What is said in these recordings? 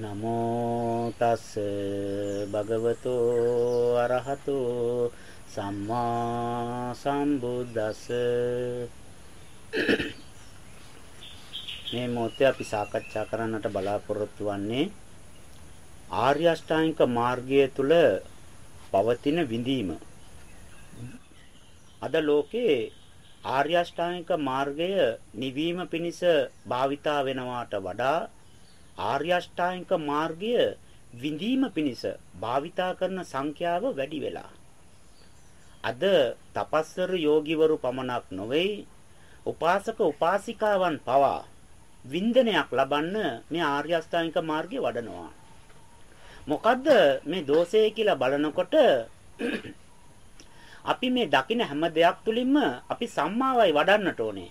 නමෝ තස් භගවතු අරහතු සම්මා සම්බුද්දස් මේ මොහොතේ අපි සාකච්ඡා කරන්නට බලාපොරොත්තු වෙන්නේ ආර්ය අෂ්ටාංගික මාර්ගය තුල පවතින විඳීම. අද ලෝකේ ආර්ය අෂ්ටාංගික මාර්ගය නිවීම පිණිස භාවිතා වෙනවාට වඩා ආර්ය අෂ්ටාංගික මාර්ගය විඳීම පිණිස භාවිතා කරන සංඛ්‍යාව වැඩි වෙලා. අද තපස්වර යෝගිවරු පමණක් නොවේ උපාසක උපාසිකාවන් පවා වින්දනයක් ලබන්න මේ ආර්ය අෂ්ටාංගික මාර්ගය වඩනවා. මොකද්ද මේ දෝෂය කියලා බලනකොට අපි මේ දකින හැම දෙයක් තුලින්ම අපි සම්මාවයි වඩන්නට ඕනේ.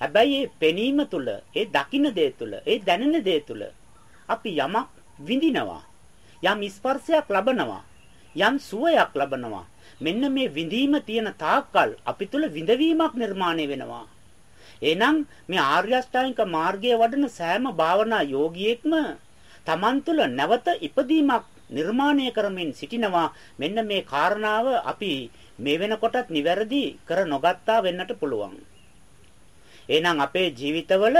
හැබැයි මේ පෙනීම තුල, ඒ දකින්න දේ තුල, ඒ දැනෙන දේ තුල අපි යමක් විඳිනවා. යම් ස්පර්ශයක් ලබනවා. යම් සුවයක් ලබනවා. මෙන්න මේ විඳීම තියෙන තාක්කල් අපි තුල විඳවීමක් නිර්මාණය වෙනවා. එහෙනම් මේ ආර්ය අෂ්ටාංගික මාර්ගයේ වඩන සෑම භාවනා යෝගියෙක්ම Taman තුල නැවත ඉපදීමක් නිර්මාණය කරමින් සිටිනවා මෙන්න මේ කාරණාව අපි මේ වෙනකොටත් නිවැරදි කර නොගත්තා වෙන්නට පුළුවන් එහෙනම් අපේ ජීවිතවල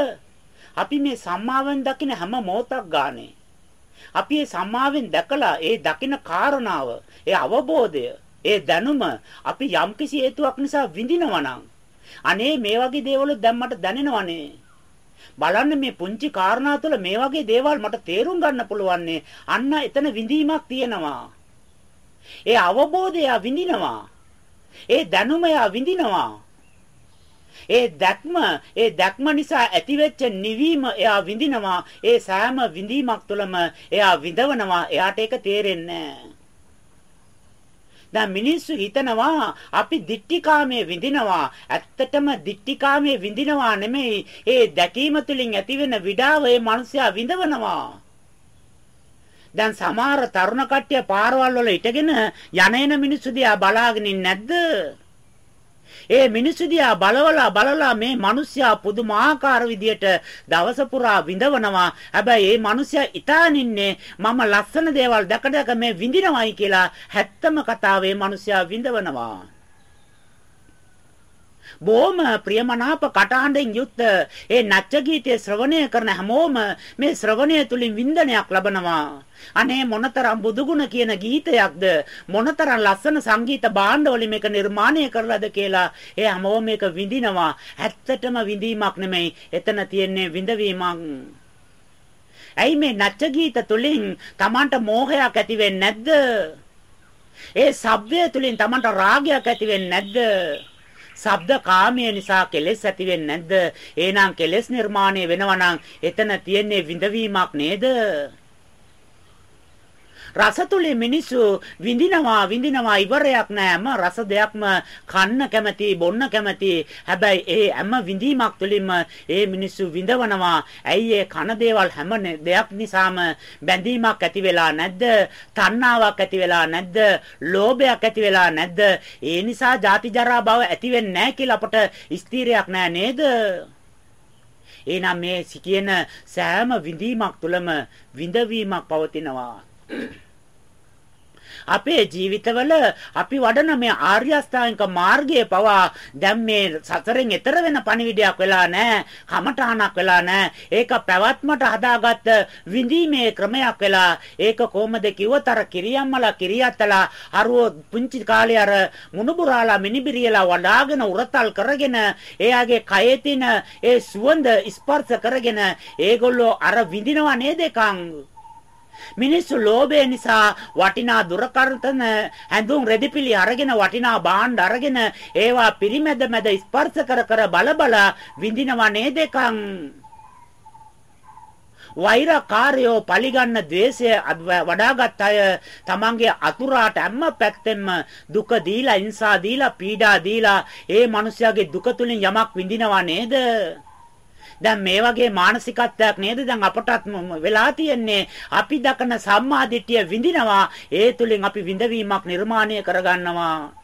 අපි මේ සම්මාවෙන් දකින හැම මොහොතක් ගානේ අපි මේ සම්මාවෙන් දැකලා ඒ දකින කාරණාව, ඒ අවබෝධය, ඒ දැනුම අපි යම්කිසි හේතුවක් නිසා විඳිනවා නම් අනේ මේ වගේ දේවල් දැන් මට දැනෙනවනේ. බලන්න මේ පුංචි කාරණා තුළ මේ වගේ දේවල් මට තේරුම් ගන්න පුළුවන්නේ. අන්න එතන විඳීමක් තියෙනවා. ඒ අවබෝධය විඳිනවා. ඒ දැනුම විඳිනවා. ඒ දැක්ම ඒ දැක්ම නිසා ඇතිවෙච්ච නිවීම එයා විඳිනවා. ඒ සෑම විඳීමක් තුළම එයා විඳවනවා. එයාට ඒක තේරෙන්නේ දැන් මිනිස්සු හිතනවා අපි දික්ටිකාමයේ විඳිනවා. ඇත්තටම දික්ටිකාමයේ විඳිනවා නෙමෙයි. ඒ දැකීම තුලින් ඇතිවෙන විඩාව ඒ මනුස්සයා විඳවනවා. දැන් සමහර තරුණ කට්ටිය පාරවල් වල ඉටගෙන යන එන මිනිස්සු දිහා බලාගෙන නැද්ද? ඒ මිනිස්සු දිහා බලවලා බලලා මේ මිනිස්සයා පුදුමාකාර විදියට දවස පුරා විඳවනවා. හැබැයි මේ මිනිස්සයා ඉතාලන් ඉන්නේ මම ලස්සන දේවල් දැක දැක මේ විඳිනවයි කියලා හැත්තම කතාවේ මිනිස්සයා විඳවනවා. බොහොම ප්‍රියමනාප කටහඬෙන් යුක්ත ඒ නැච්ච ගීතය ශ්‍රවණය කරන හැමෝම මේ ශ්‍රවණය තුලින් වින්දනයක් ලබනවා. අනේ මොනතරම් බුදුගුණ කියන ගීතයක්ද මොනතරම් ලස්සන සංගීත භාණ්ඩවලින් මේක නිර්මාණය කරලාද කියලා ඒ හැමෝම මේක විඳිනවා. ඇත්තටම විඳීමක් නෙමෙයි. එතන තියෙන්නේ විඳවීමක්. ඇයි මේ නැච්ච ගීත තුලින් Tamanට මෝහයක් ඇති වෙන්නේ නැද්ද? ඒ ශබ්දය තුලින් Tamanට රාගයක් ඇති වෙන්නේ නැද්ද? ශබ්ද කාමය නිසා කෙලෙස් ඇති වෙන්නේ නැද්ද? එහෙනම් කෙලෙස් නිර්මාණය වෙනවා නම් එතන තියෙන්නේ විඳවීමක් නේද? රස තුලින් මිනිස්සු විඳිනවා විඳිනවා ඉවරයක් නෑ හැම රස දෙයක්ම කන්න කැමති බොන්න කැමති. හැබැයි ඒ හැම විඳීමක් තුලින්ම ඒ මිනිස්සු විඳවනවා. ඇයි ඒ කන දේවල් හැම දෙයක් නිසාම බැඳීමක් ඇති වෙලා නැද්ද? තණ්හාවක් ඇති වෙලා නැද්ද? ලෝභයක් ඇති වෙලා නැද්ද? ඒ නිසා ජාති ජරා භව ඇති වෙන්නේ නැහැ කියලා අපට ස්ථීරයක් නෑ නේද? එහෙනම් මේ කියන සෑම විඳීමක් තුළම විඳවීමක් පවතිනවා. අපේ ජීවිතවල අපි වඩන මේ ආර්ය අෂ්ටාංගික මාර්ගයේ පවා දැන් මේ සසරෙන් එතර වෙන පණිවිඩයක් වෙලා නැහැ. කමඨාණක් වෙලා නැහැ. ඒක පැවැත්මට හදාගත්ත විඳීමේ ක්‍රමයක් වෙලා ඒක කොහොමද කිව්වතර කිරියම්මලා කිරියත්තලා අරව පුංචි කාලේ අර මුණුබුරාලා මිනිබිරියලා වඩාගෙන උරතල් කරගෙන එයාගේ කයේ තියෙන ඒ සුවඳ ස්පර්ශ කරගෙන ඒගොල්ලෝ අර විඳිනවා නේද එකන් මිනිස්සු ලෝභය නිසා වටිනා දුරකරතන ඇඳුම් රෙදිපිලි අරගෙන වටිනා භාණ්ඩ අරගෙන ඒවා පිරිමැද මැද ස්පර්ශ කර කර බල බල විඳිනවා නේද එකන් වෛරකාරයෝ පලිගන්න द्वේෂය වඩාගත් අය තමන්ගේ අතුරාට හැම පැත්තෙම දුක දීලා හිංසා දීලා පීඩා දීලා ඒ මිනිස්යාගේ දුක තුලින් යමක් විඳිනවා නේද? දැන් මේ වගේ මානසිකත්වයක් නේද දැන් අපටත් වෙලා තියෙන්නේ අපි දකන සම්මාදිට්ඨිය විඳිනවා ඒ තුලින් අපි විඳවීමක් නිර්මාණය කරගන්නවා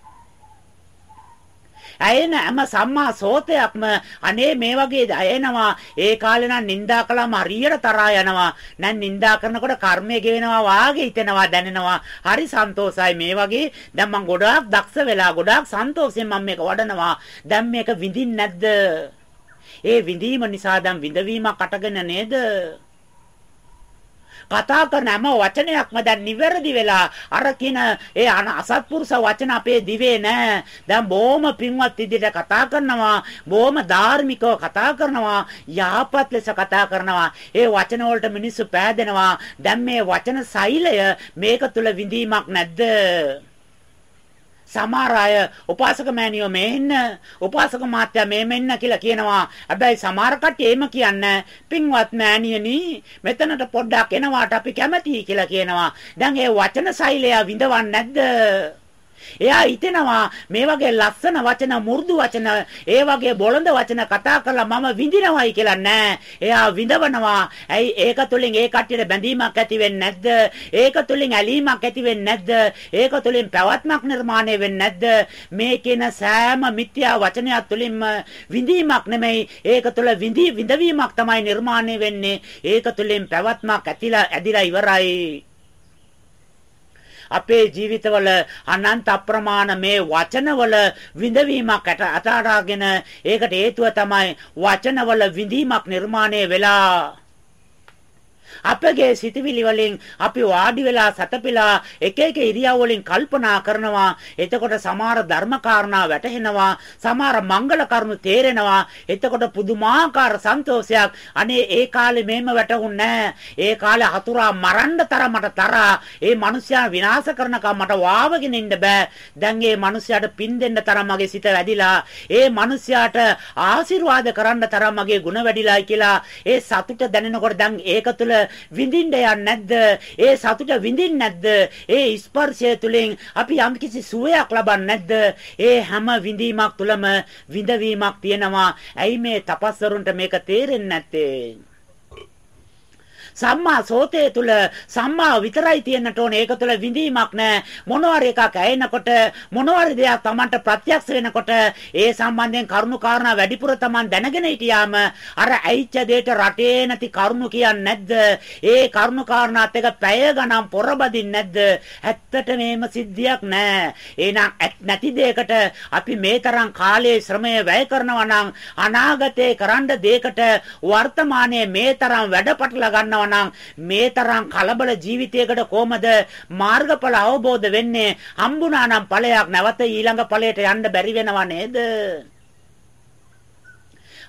ඇයෙන හැම සම්මා සෝතයක්ම අනේ මේ වගේ ඇයෙනවා. ඒ කාලේ නම් නිඳා කළාම හරියට තරහා යනවා. නැන් නිඳා කරනකොට කර්මය ගෙවෙනවා වාගේ හිතෙනවා දැනෙනවා. හරි සන්තෝසයි මේ වගේ. දැන් මම ගොඩාක් දක්ෂ වෙලා ගොඩාක් සන්තෝෂයෙන් මම මේක වඩනවා. දැන් මේක විඳින්නේ නැද්ද? ඒ විඳීම නිසා දැන් විඳවීමක් අටගෙන නේද? කතා කරන හැම වචනයක්ම දැන් නිවැරදි වෙලා අර කියන ඒ අසත්පුරුෂ වචන අපේ දිවේ නෑ. දැන් බොහොම පින්වත් විදිහට කතා කරනවා, බොහොම ධාර්මිකව කතා කරනවා, යහපත් ලෙස කතා කරනවා. ඒ වචන වලට මිනිස්සු පෑදෙනවා. දැන් මේ වචන සෛලය මේක තුල විඳීමක් නැද්ද? සමහර අය උපාසක මෑණියෝ මෙහෙන්න උපාසක මාත්‍යා මේ මෙන්න කියලා කියනවා. හැබැයි සමහර කට්ටිය එහෙම කියන්නේ පින්වත් මෑණියනි මෙතනට පොඩ්ඩක් එනවාට අපි කැමතියි කියලා කියනවා. දැන් ඒ වචන ශෛලය විඳවන්නේ නැද්ද? එයා හිතෙනවා මේ වගේ ලස්සන වචන මු르දු වචන ඒ වගේ බොළඳ වචන කතා කරලා මම විඳිනවයි කියලා නෑ. එයා විඳවනවා. ඇයි ඒක තුලින් ඒ කට්ටියට බැඳීමක් ඇති වෙන්නේ නැද්ද? ඒක තුලින් ඇලීමක් ඇති වෙන්නේ නැද්ද? ඒක තුලින් පැවැත්මක් නිර්මාණය වෙන්නේ නැද්ද? මේ කියන සෑම මිත්‍යා වචනයක් තුලින්ම විඳීමක් නෙමෙයි. ඒක තුල විඳී විඳවීමක් තමයි නිර්මාණය වෙන්නේ. ඒක තුලින් පැවැත්මක් ඇතිලා ඇදිලා ඉවරයි. අපේ ජීවිතවල අනන්ත අප්‍රමාණ මේ වචනවල විඳවීමක් අතාරාගෙන ඒකට හේතුව තමයි වචනවල විඳීමක් නිර්මාණය වෙලා අපගේ සිතවිලි වලින් අපි වාඩි වෙලා සතපිලා එක එක ඉරියව් වලින් කල්පනා කරනවා. එතකොට සමහර ධර්ම කාරණා වැටහෙනවා. සමහර මංගල කරුණු තේරෙනවා. එතකොට පුදුමාකාර සන්තෝෂයක්. අනේ ඒ කාලේ මෙහෙම වැටහුන්නේ ඒ කාලේ හතුරා මරන්න තරමට තරහා ඒ මිනිස්යා විනාශ කරනකම් මට වාවගෙන ඉන්න බෑ. දැන් ඒ මිනිස්යාට පින් දෙන්න තරම් මගේ සිත වැඩිලා. ඒ මිනිස්යාට ආශිර්වාද කරන්න තරම් මගේ ಗುಣ වැඩිලායි කියලා ඒ සතුට දැනෙනකොට දැන් ඒක තුළ විඳින්න යන්නේ නැද්ද? ඒ සතුට විඳින්නේ නැද්ද? ඒ ස්පර්ශය තුලින් අපි යම්කිසි සුවයක් ලබන්නේ නැද්ද? ඒ හැම විඳීමක් තුලම විඳවීමක් තියෙනවා. ඇයි මේ තපස්වරුන්ට මේක තේරෙන්නේ නැත්තේ? සම්මා සෝතේ තුල සම්මා විතරයි තියෙන්නට ඕනේ. ඒක තුල විඳීමක් නැහැ. මොනවාරි එකක් ඇයෙනකොට මොනවාරි දෙයක් Tamanට ප්‍රත්‍යක්ෂ වෙනකොට ඒ සම්බන්ධයෙන් කරුණු කාරණා වැඩිපුර Taman දැනගෙන හිටියාම අර ඇයිච්ච දෙයට රටේ නැති කරුණු කියන්නේ නැද්ද? ඒ කරුණු කාරණාත් එක පැය ගණන් පොරබදින්නේ නැද්ද? ඇත්තට මේම සිද්ධියක් නැහැ. එහෙනම් නැති දෙයකට අපි මේ තරම් කාලයේ ශ්‍රමය වැය කරනවා නම් අනාගතේ කරන්න දෙයකට වර්තමානයේ මේ තරම් වැඩපටල ගන්නවා නම් මේ තරම් කලබල ජීවිතයකට කොහමද මාර්ගඵල අවබෝධ වෙන්නේ? හම්බුණා නම් ඵලයක් නැවත ඊළඟ ඵලයට යන්න බැරි වෙනව නේද?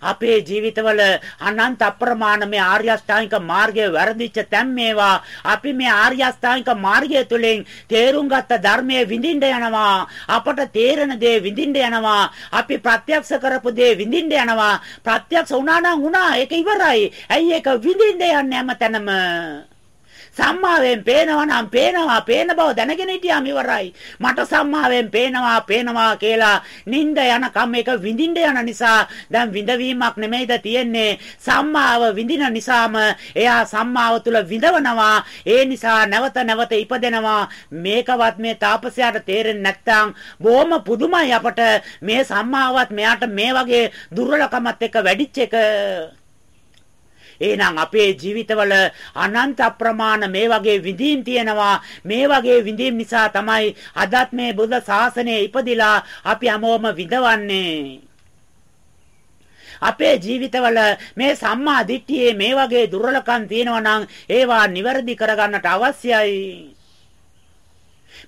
අපේ ජීවිතවල අනන්ත අප්‍රමාණ මේ ආර්ය අෂ්ටාංගික මාර්ගය වැරදිච්ච තැන් මේවා. අපි මේ ආර්ය අෂ්ටාංගික මාර්ගය තුළින් තේරුම් ගත්ත ධර්මයේ විඳින්න යනවා. අපට තේරෙන දේ විඳින්න යනවා. අපි ප්‍රත්‍යක්ෂ කරපු දේ විඳින්න යනවා. ප්‍රත්‍යක්ෂ වුණා නම් වුණා. ඒක ඉවරයි. ඇයි ඒක විඳින්න යන්නේ හැමතැනම? සම්මාවෙන් පේනවා නම් පේනවා පේන බව දැනගෙන හිටියාම ඉවරයි. මට සම්මාවෙන් පේනවා පේනවා කියලා නිින්ද යනකම් මේක විඳින්න යන නිසා දැන් විඳවීමක් නෙමෙයිද තියෙන්නේ. සම්මාව විඳින නිසාම එයා සම්මාව තුල විඳවනවා. ඒ නිසා නැවත නැවත ඉපදෙනවා. මේකවත් මේ තාපසයාට තේරෙන්නේ නැත්නම් බොහොම පුදුමයි අපට මේ සම්මාවත් මෙයාට මේ වගේ දුර්වලකමත් එක්ක වැඩිච්ච එක එහෙනම් අපේ ජීවිතවල අනන්ත අප්‍රමාණ මේ වගේ විඳීම් තියෙනවා. මේ වගේ විඳීම් නිසා තමයි අදත් මේ බුද්ධ ශාසනය ඉපදිලා අපි හැමෝම විඳවන්නේ. අපේ ජීවිතවල මේ සම්මා දිට්ඨියේ මේ වගේ දුර්වලකම් තියෙනවා නම් ඒවා නිවැරදි කරගන්නට අවශ්‍යයි.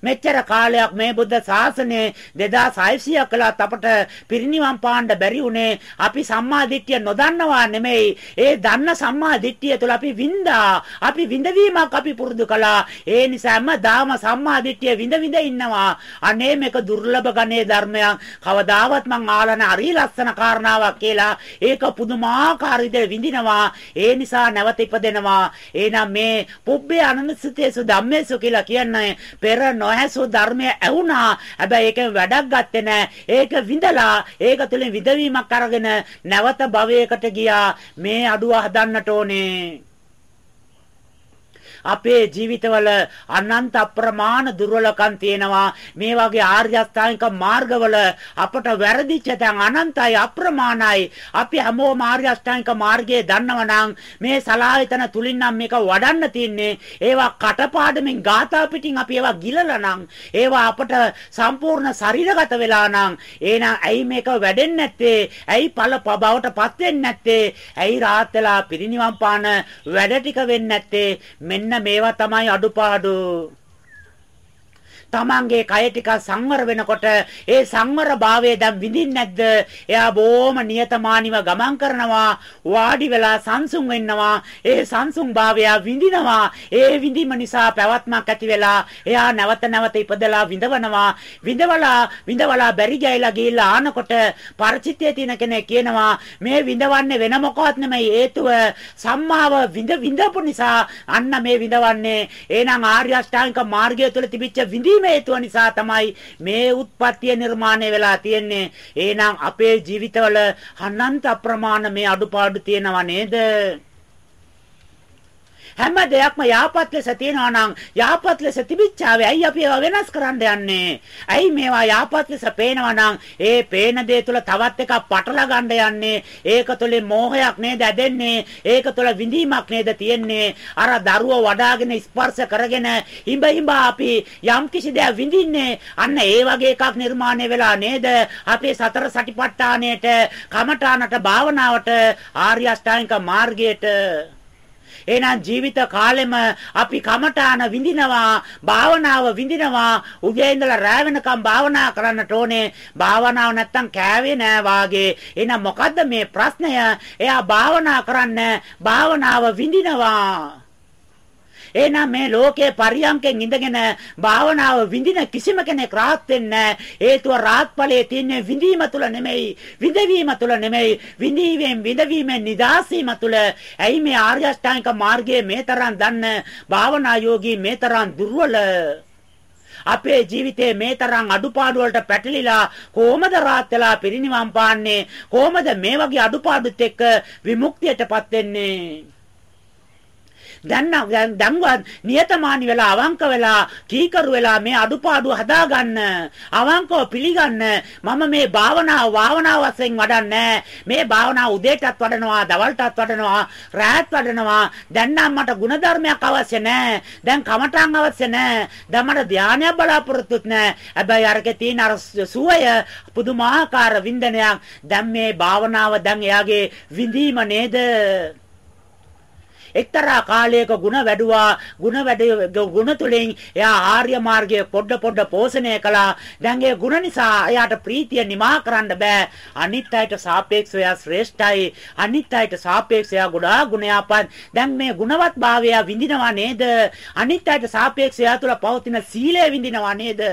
මෙච්චර කාලයක් මේ බුද්ධ ශාසනය 2600ක් කළත් අපට පිරිනිවන් පාන්න බැරි උනේ අපි සම්මා දිට්ඨිය නොදන්නවා නෙමෙයි. ඒ දන්න සම්මා දිට්ඨිය තුළ අපි වින්දා අපි විඳවීමක් අපි පුරුදු කළා. ඒ නිසාම දාම සම්මා දිට්ඨිය විඳ විඳ ඉන්නවා. අනේ මේක දුර්ලභ ගණේ ධර්මයක්. කවදාවත් මං ආලන හරි ලස්සන කාරණාවක් කියලා ඒක පුදුමාකාර විදිහට විඳිනවා. ඒ නිසා නැවත ඉපදෙනවා. එහෙනම් මේ පුබ්බේ අනනසිතේසු ධම්මේසු කියලා කියන්නේ පෙර නොඇසු ධර්මය ඇහුණා. හැබැයි ඒකෙන් වැඩක් ගත්තේ නැහැ. ඒක විඳලා ඒක තුළින් විඳවීමක් අරගෙන නැවත භවයකට ගියා. මේ අඩුව හදන්නට ඕනේ. අපේ ජීවිතවල අනන්ත අප්‍රමාණ දුර්වලකම් තියෙනවා. මේ වගේ ආර්ය අෂ්ටාංගික මාර්ගවල අපට වැරදිච්ච තැන් අනන්තයි අප්‍රමාණයි. අපි හැමෝම ආර්ය අෂ්ටාංගික මාර්ගයේ දන්නවනම් මේ සලායතන තුලින් නම් මේක වඩන්න තින්නේ. ඒවා කටපාඩමින් ගාථා පිටින් අපි ඒවා ගිලලා නම් ඒවා අපට සම්පූර්ණ ශරීරගත වෙලා නම් එහෙනම් ඇයි මේක වැඩෙන්නේ නැත්තේ? ඇයි ඵල බවට පත් වෙන්නේ නැත්තේ? ඇයි රාත් වෙලා පිරිනිවන් පාන වැඩ ටික වෙන්නේ නැත්තේ? මෙන්න මේවා තමයි අඩුපාඩු. තමන්ගේ කය ටික සංවර වෙනකොට ඒ සංවර භාවය දැන් විඳින්නේ නැද්ද? එයා බොහොම නියතමානිව ගමන් කරනවා, වාඩි වෙලා සංසුන් වෙන්නවා, ඒ සංසුන් භාවය විඳිනවා. ඒ විඳීම නිසා පැවැත්මක් ඇති වෙලා එයා නැවත නැවත ඉපදලා විඳවනවා. විඳවලා විඳවලා බැරි ගෑලා ගිහිල්ලා ආනකොට පරිචිතයේ තියෙන කෙනෙක් කියනවා මේ විඳවන්නේ වෙන මොකවත් නෙමෙයි හේතුව සම්මාව විඳ විඳපු නිසා අන්න මේ විඳවන්නේ. එහෙනම් ආර්ය අෂ්ටාංගික මාර්ගය තුළ තිබිච්ච විඳීම කිසිම හේතුව නිසා තමයි මේ උත්පත්තිය නිර්මාණය වෙලා තියෙන්නේ. එහෙනම් අපේ ජීවිතවල අනන්ත අප්‍රමාණ මේ අඩුපාඩු තියෙනව නේද? හැම දෙයක්ම යහපත් ලෙස තියෙනවා නම් යහපත් ලෙස තිබිච්චාවේ ඇයි අපි ඒවා වෙනස් කරන්න යන්නේ? ඇයි මේවා යහපත් ලෙස පේනවා නම් ඒ පේන දේ තුල තවත් එකක් පටල ගන්න යන්නේ? ඒක තුලින් මෝහයක් නේද ඇදෙන්නේ? ඒක තුල විඳීමක් නේද තියෙන්නේ? අර දරුව වඩාගෙන ස්පර්ශ කරගෙන හිඹ හිඹ අපි යම් කිසි දෙයක් විඳින්නේ අන්න ඒ වගේ එකක් නිර්මාණය වෙලා නේද? අපේ සතර සටිපට්ඨානයට කමඨානට භාවනාවට ආර්ය අෂ්ටාංගික මාර්ගයට එහෙනම් ජීවිත කාලෙම අපි කමඨාන විඳිනවා, භාවනාව විඳිනවා. උදේ ඉඳලා රෑ වෙනකම් භාවනා කරන්නට ඕනේ. භාවනාව නැත්තම් කෑවේ නෑ වාගේ. එහෙනම් මොකද්ද මේ ප්‍රශ්නය? එයා භාවනා කරන්න භාවනාව විඳිනවා. එහෙනම් මේ ලෝකයේ පරියන්කෙන් ඉඳගෙන භාවනාව විඳින කිසිම කෙනෙක් rahat වෙන්නේ හේතුව rahat ඵලයේ තියෙන විඳීම තුල නෙමෙයි විඳවීම තුල නෙමෙයි විඳීමෙන් විඳවීමෙන් නිදාසීම තුල. ඇයි මේ ආර්ය අෂ්ටාංගික මාර්ගයේ මේ තරම් දන්න භාවනා යෝගී මේ තරම් දුර්වල? අපේ ජීවිතේ මේ තරම් අඩුපාඩු වලට පැටලිලා කොහොමද රාත් වෙලා පිරිනිවන් පාන්නේ? කොහොමද මේ වගේ අඩුපාඩුත් එක්ක විමුක්තියටපත් වෙන්නේ? දැන් දැන්වත් නියතමානි වෙලා අවංක වෙලා කීකරු වෙලා මේ අඩුපාඩු හදාගන්න අවංකව පිළිගන්න මම මේ භාවනාව භාවනාව වශයෙන් වඩන්නේ මේ භාවනාව උදේටත් වඩනවා දවල්ටත් වඩනවා රාත් වඩනවා. දැන් නම් මට ಗುಣධර්මයක් අවශ්‍ය නැහැ. දැන් කමඨං අවශ්‍ය නැහැ. දැන් මට ධානයක් බලාපොරොත්තුත් නැහැ. හැබැයි අරකේ තියෙන අර සුවය පුදුමාකාර වින්දනයක්. දැන් මේ භාවනාව දැන් එයාගේ විඳීම නේද? එක්තරා කාලයක ಗುಣ වැඩුවා ಗುಣ වැඩ ಗುಣ තුලින් එයා ආර්ය මාර්ගයේ පොඩ පොඩ පෝෂණය කළා දැන් ඒ ಗುಣ නිසා එයාට ප්‍රීතිය නිමා කරන්න බෑ අනිත් අයට සාපේක්ෂව එයා ශ්‍රේෂ්ඨයි අනිත් අයට සාපේක්ෂව එයා ගොඩාක් ගුණයාපත් දැන් මේ ගුණවත් භාවය විඳිනවා නේද අනිත් අයට සාපේක්ෂව එයා තුළ පවතින සීලය විඳිනවා නේද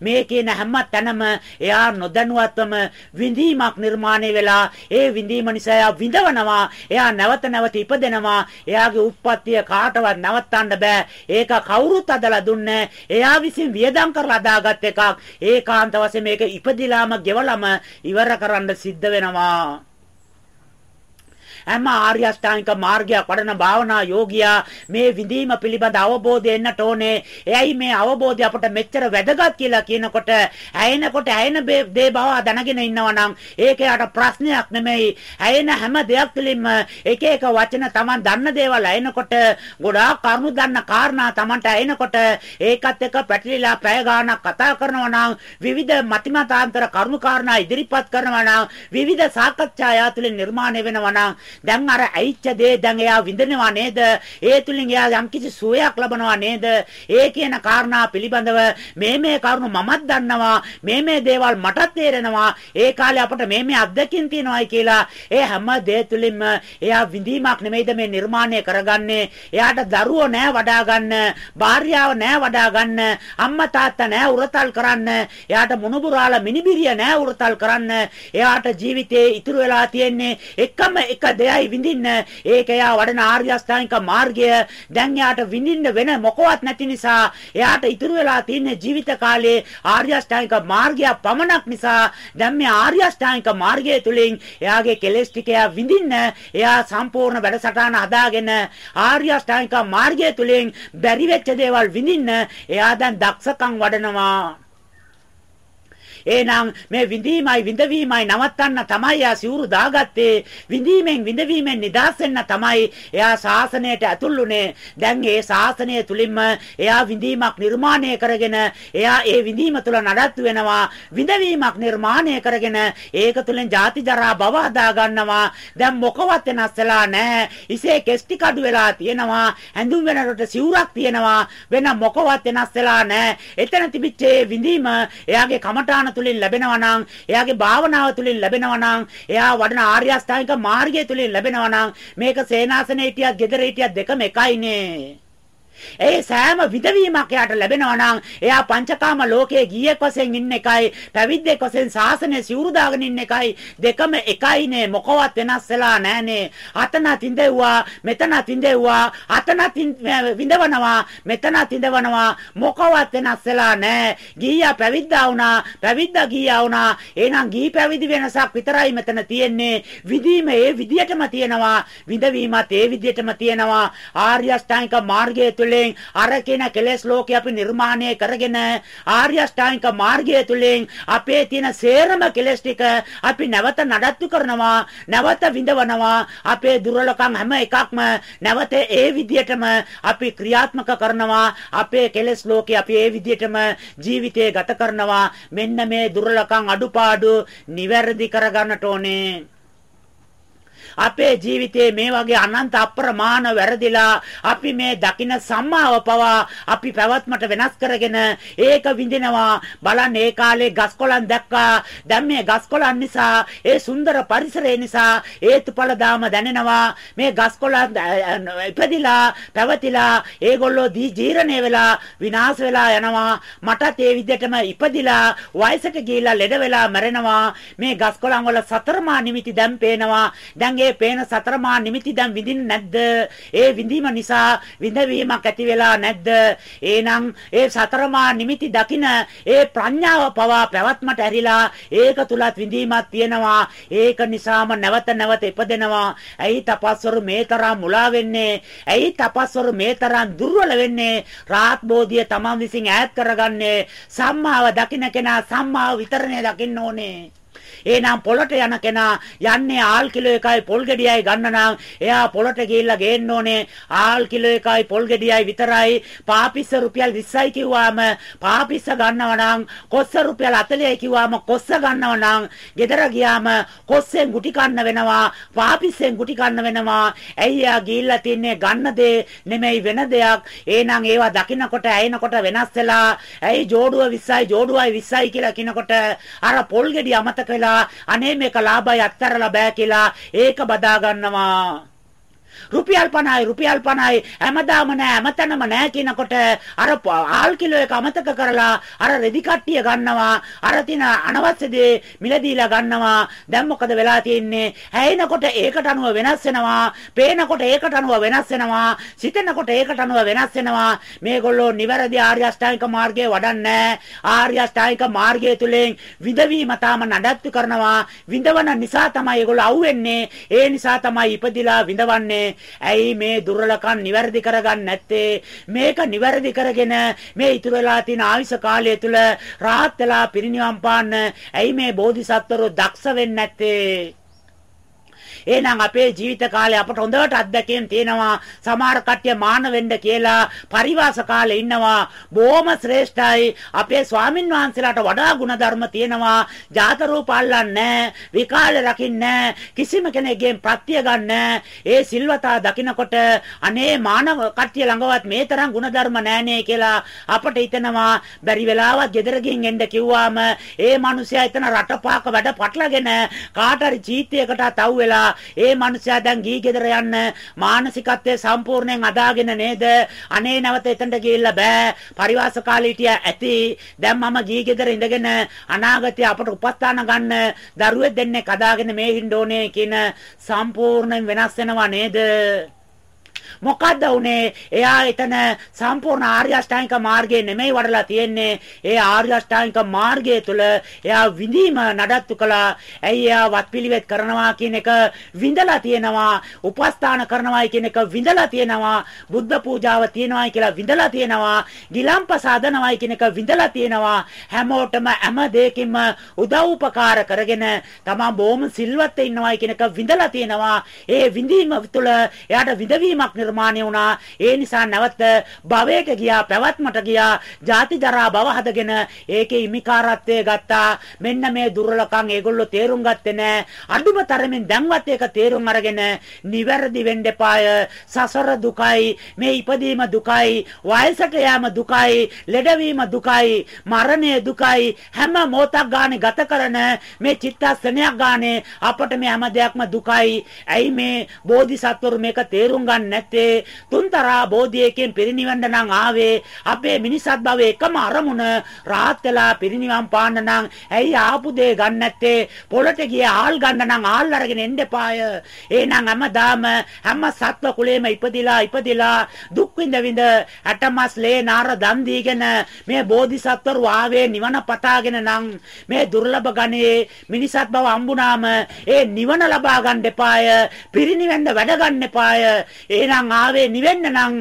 මේ කියන හැම තැනම එයා නොදැනුවත්වම විඳීමක් නිර්මාණය වෙලා ඒ විඳීම නිසා එයා විඳවනවා එයා නැවත නැවත ඉපදෙනවා එයා එයාගේ උප්පත්තිය කාටවත් නවත්තන්න බෑ. ඒක කවුරුත් අදලා දුන්නේ එයා විසින් වියදම් කරලා අදාගත් එකක්. ඒකාන්ත වශයෙන් මේක ඉපදිලාම ගෙවලම ඉවර කරන්න සිද්ධ වෙනවා. හැම ආර්ය අෂ්ටාංගික මාර්ගයක් වඩන භාවනා යෝගියා මේ විඳීම පිළිබඳ අවබෝධය එන්නට ඕනේ. එයයි මේ අවබෝධය අපට මෙච්චර වැදගත් කියලා කියනකොට ඇයෙනකොට ඇයෙන දේ බව දැනගෙන ඉන්නවා නම් ඒක යට ප්‍රශ්නයක් නෙමෙයි. ඇයෙන හැම දෙයක් තුළින්ම එක එක වචන Taman දන්න දේවල් ඇයෙනකොට ගොඩාක් කරුණු දන්න කාරණා Tamanට ඇයෙනකොට ඒකත් එක්ක පැටලිලා පැය ගාණක් කතා කරනවා නම් විවිධ මතිමතාන්තර කරුණු කාරණා ඉදිරිපත් කරනවා නම් විවිධ සාකච්ඡා යා තුළින් නිර්මාණය වෙනවා නම් දැන් අර ඇයිච්ච දේ දැන් එයා විඳිනවා නේද? ඒ තුලින් එයා යම්කිසි සුවයක් ලබනවා නේද? ඒ කියන කාරණා පිළිබඳව මේ මේ කරුණු මමත් දන්නවා. මේ මේ දේවල් මටත් තේරෙනවා. ඒ කාලේ අපට මේ මේ අත්දැකීම් තියෙනවායි කියලා ඒ හැම දේ තුලින්ම එයා විඳීමක් නෙමෙයිද මේ නිර්මාණය කරගන්නේ. එයාට දරුවෝ නෑ වඩා ගන්න, භාර්යාව නෑ වඩා ගන්න, අම්මා තාත්තා නෑ උරතල් කරන්න, එයාට මුණුබුරාල මිනිබිරිය නෑ උරතල් කරන්න. එයාට ජීවිතේ ඉතුරු වෙලා තියෙන්නේ එකම එක දේ එයයි විඳින්න. ඒක එයා වඩන ආර්ය අෂ්ටාංගික මාර්ගය. දැන් එයාට විඳින්න වෙන මොකවත් නැති නිසා එයාට ඉතුරු වෙලා තියෙන ජීවිත කාලේ ආර්ය අෂ්ටාංගික මාර්ගය පමණක් නිසා දැන් මේ ආර්ය අෂ්ටාංගික මාර්ගය තුලින් එයාගේ කෙලෙස් ටික එයා විඳින්න එයා සම්පූර්ණ වැඩසටහන හදාගෙන ආර්ය අෂ්ටාංගික මාර්ගය තුලින් බැරි වෙච්ච දේවල් විඳින්න එයා දැන් දක්ෂකම් වඩනවා එහෙනම් මේ විඳීමයි විඳවීමයි නවත්තන්න තමයි යා සිවුරු දාගත්තේ. විඳීමෙන් විඳවීමෙන් නිදහස් වෙන්න තමයි එයා ශාසනයට ඇතුළුනේ. දැන් ඒ ශාසනය තුලින්ම එයා විඳීමක් නිර්මාණය කරගෙන එයා ඒ විඳීම තුල නඩත්තු වෙනවා. විඳවීමක් නිර්මාණය කරගෙන ඒක තුලින් ජාති ජරා භව හදා ගන්නවා. දැන් මොකවත් වෙනස් වෙලා නැහැ. ඉසේ කෙස් ටික අඩු වෙලා තියෙනවා. ඇඳුම් වෙනකොට සිවුරක් තියෙනවා. වෙන මොකවත් වෙනස් වෙලා නැහැ. එතන තිබිච්ච විඳීම එයාගේ කමඨාන තුලින් ලැබෙනවා නම් එයාගේ භාවනාව තුලින් ලැබෙනවා නම් එයා වඩන ආර්ය අෂ්ටාංගික මාර්ගය තුලින් ලැබෙනවා නම් මේක සේනාසනේ හිටියත් gedare හිටියත් දෙකම එකයිනේ. ඒ සෑම විදවීමක් එයාට ලැබෙනවා නම් එයා පංචකාම ලෝකයේ ගියෙක් වශයෙන් ඉන්න එකයි පැවිද්දෙක් වශයෙන් සාසනය සිවුරු දාගෙන ඉන්න එකයි දෙකම එකයිනේ මොකවත් වෙනස් වෙලා නැහනේ අතන තින්දෙව්වා මෙතන තින්දෙව්වා අතන විඳවනවා මෙතන තින්දවනවා මොකවත් වෙනස් වෙලා නැහැ. ගියා පැවිද්දා වුණා පැවිද්දා ගියා වුණා. එහෙනම් ගිහි පැවිදි වෙනසක් විතරයි මෙතන තියෙන්නේ. විදීම ඒ විදියටම තියෙනවා. විඳවීමත් ඒ විදියටම තියෙනවා. ආර්ය අෂ්ටාංගික මාර්ගය තුළ තුළින් අර කියන කෙලෙස් ලෝකේ අපි නිර්මාණය කරගෙන ආර්ය අෂ්ටාංගික මාර්ගය තුළින් අපේ තියෙන සේරම කෙලෙස් ටික අපි නැවත නඩත්තු කරනවා නැවත විඳවනවා. අපේ දුර්වලකම් හැම එකක්ම නැවත ඒ විදියටම අපි ක්‍රියාත්මක කරනවා. අපේ කෙලෙස් ලෝකේ අපි ඒ විදියටම ජීවිතය ගත කරනවා. මෙන්න මේ දුර්වලකම් අඩුපාඩු නිවැරදි කරගන්නට ඕනේ. අපේ ජීවිතයේ මේ වගේ අනන්ත අප්‍රමාණ වැරදිලා අපි මේ දකින සම්මාව පවා අපි පැවැත්මට වෙනස් කරගෙන ඒක විඳිනවා. බලන්න ඒ කාලේ ගස්කොලන් දැක්කා. දැන් මේ ගස්කොලන් නිසා ඒ සුන්දර පරිසරය නිසා හේතුඵල දාම දැනෙනවා. මේ ගස්කොලන් ඉපදිලා පැවතිලා ඒගොල්ලෝ දී ජීර්ණය වෙලා විනාශ වෙලා යනවා. මටත් ඒ විදිහටම ඉපදිලා වයසට ගිහිලා ලෙඩ වෙලා මැරෙනවා. මේ ගස්කොලන් වල සතරමා නිමිති දැන් පේනවා. දැන් ඒ පේන සතරමා නිමිති දැන් විඳින්නේ නැද්ද? ඒ විඳීම නිසා විඳවීමක් ඇති වෙලා නැද්ද? එහෙනම් ඒ සතරමා නිමිති දකින ඒ ප්‍රඥාව පවා පැවැත්මට ඇරිලා ඒක තුලත් විඳීමක් තියෙනවා. ඒක නිසාම නැවත නැවත ඉපදෙනවා. ඇයි තපස්වරු මේ තරම් මුලා වෙන්නේ? ඇයි තපස්වරු මේ තරම් දුර්වල වෙන්නේ? රාත් බෝධිය තමන් විසින් ඈත් කරගන්නේ සම්මාව දකින්න කෙනා සම්මාව විතරනේ දකින්න ඕනේ. එහෙනම් පොළට යන කෙනා යන්නේ ආල් කිලෝ එකයි පොල් ගෙඩියයි ගන්න නම් එයා පොළට ගිහිල්ලා ගේන්න ඕනේ. ආල් කිලෝ එකයි පොල් ගෙඩියයි විතරයි. පාපිස්ස රුපියල් 20යි කිව්වාම පාපිස්ස ගන්නව නම් කොස්ස රුපියල් 40යි කිව්වාම කොස්ස ගන්නව නම් ගෙදර ගියාම කොස්සෙන් ගුටි කන්න වෙනවා පාපිස්සෙන් ගුටි කන්න වෙනවා. ඇයි යා ගිහිල්ලා තින්නේ? ගන්න දේ නෙමෙයි වෙන දෙයක්. එහෙනම් ඒවා දකින්නකොට ඇයෙනකොට වෙනස් වෙලා ඇයි ජෝඩුව 20යි ජෝඩුවයි 20යි කියලා කිනකොට අර පොල් ගෙඩිය අමතක වෙලා අනේ මේක ලාභයි අත්තරලා බෑ කියලා ඒක බදා ගන්නවා. රුපියල් 50යි රුපියල් 50යි හැමදාම නෑ හැමතැනම නෑ කියනකොට අර ආල් කිලෝ එක අමතක කරලා අර රෙදි කට්ටිය ගන්නවා. අර තින අනවශ්‍ය දේ මිලදීලා ගන්නවා. දැන් මොකද වෙලා තියෙන්නේ? හැයිනකොට ඒකට අනුව වෙනස් වෙනවා. පේනකොට ඒකට අනුව වෙනස් වෙනවා. සිතනකොට ඒකට අනුව වෙනස් වෙනවා. මේගොල්ලෝ නිවැරදි ආර්ය අෂ්ටාංගික මාර්ගයේ වඩන්නේ ආර්ය අෂ්ටාංගික මාර්ගය තුලින් විදවීම තාම නඩත්තු කරනවා. විඳවන නිසා තමයි ඒගොල්ලෝ අහුවෙන්නේ ඒ නිසා තමයි ඉපදිලා විඳවන්නේ. ඇයි මේ දුර්වලකම් නිවැරදි කරගන්නේ නැත්තේ? මේක නිවැරදි කරගෙන මේ ඉතුරු වෙලා තියෙන ආයුෂ කාලය තුල රාහත් වෙලා පිරිනිවන් පාන්න ඇයි මේ බෝධිසත්වරු දක්ෂ වෙන්නේ නැත්තේ? එහෙනම් අපේ ජීවිත කාලේ අපට හොඳට අත්දැකීම් තියෙනවා. සමහර කට්ටිය මාන වෙන්න කියලා පරිවාස කාලේ ඉන්නවා. බොහොම ශ්‍රේෂ්ඨයි. අපේ ස්වාමින් වහන්සේලාට වඩා ಗುಣධර්ම තියෙනවා. ජාත රූප අල්ලන්නේ විකාල රකින්නේ කිසිම කෙනෙක්ගෙන් ප්‍රත්‍ය ගන්නෑ. ඒ සිල්වතා දකිනකොට අනේ මාන කට්ටිය ළඟවත් මේ තරම් ಗುಣධර්ම නෑනේ කියලා අපට හිතෙනවා. බැරි වෙලාවත් ගෙදර ගිහින් එන්න කිව්වාම ඒ මිනිසයා එතන රටපාක වැඩ පටලගෙන කාට හරි ජීවිතයකට තව් වෙලා ඒ මනුස්සයා දැන් ගී ගෙදර යන්න මානසිකත්වයේ සම්පූර්ණයෙන් අදාගෙන නේද? අනේ නැවත එතනට ගිහිල්ලා බෑ. පරිවාස කාලේ හිටියා ඇති. දැන් මම ගී ගෙදර ඉඳගෙන අනාගතය අපට උපස්ථාන ගන්න දරුවෙක් දෙන්නෙක් අදාගෙන මේ හින්න ඕනේ කියන සම්පූර්ණයෙන් වෙනස් වෙනවා නේද? මොකද්ද උනේ? එයා එතන සම්පූර්ණ ආර්ය අෂ්ටාංගික මාර්ගයේ නෙමෙයි වඩලා තියෙන්නේ. ඒ ආර්ය අෂ්ටාංගික මාර්ගය තුළ එයා විඳීම නඩත්තු කළා. ඇයි එයා වත්පිළිවෙත් කරනවා කියන එක විඳලා තියෙනවා. උපස්ථාන කරනවායි කියන එක විඳලා තියෙනවා. බුද්ධ පූජාව තියෙනවායි කියලා විඳලා තියෙනවා. ගිලම්පස හදනවායි කියන එක විඳලා තියෙනවා. හැමෝටම හැම දෙයකින්ම උදව් උපකාර කරගෙන තමන් බොහොම සිල්වත් ඉන්නවායි කියන එක විඳලා තියෙනවා. ඒ විඳීම තුළ එයාට විඳවීමක් නිර්මාණය වුණා. ඒ නිසා නැවත භවයට ගියා, පැවැත්මට ගියා, ජාති ජරා භව හදගෙන ඒකේ ඉමිකාරත්වය ගත්තා. මෙන්න මේ දුර්වලකම් ඒගොල්ලෝ තේරුම් ගත්තේ නැහැ. අඩුම තරමින් දැන්වත් ඒක තේරුම් අරගෙන නිවැරදි වෙන්න එපාය. සසර දුකයි, මේ ඉපදීම දුකයි, වයසට යෑම දුකයි, ලෙඩවීම දුකයි, මරණය දුකයි. හැම මොහොතක් ගානේ ගත කරන මේ චිත්තස්තනයක් ගානේ අපට මේ හැම දෙයක්ම දුකයි. ඇයි මේ බෝධිසත්වරු මේක තේරුම් ගන්න නැත්තේ? ඇත්තේ. තුන්තරා බෝධියකින් පිරිනිවන්න නම් ආවේ අපේ මිනිසත් භවයේ එකම අරමුණ. රාහත් වෙලා පිරිනිවන් පාන්න නම් ඇයි ආපු දේ ගන්න නැත්තේ? පොළට ගියේ ආල් ගන්න නම් ආල් අරගෙන එන්න එපාය. එහෙනම් හැමදාම හැම සත්ව කුලේම ඉපදිලා ඉපදිලා දුක් විඳ විඳ ඇටමස් ලේ නාර දන් දීගෙන මේ බෝධිසත්වරු ආවේ නිවන පතාගෙන නම් මේ දුර්ලභ ගණයේ මිනිසත් බව හම්බුනාම ඒ නිවන ලබා ගන්න එපාය. පිරිනිවෙන්න වැඩ ගන්න එපාය. එහෙනම් නම් ආවේ නිවෙන්න නම්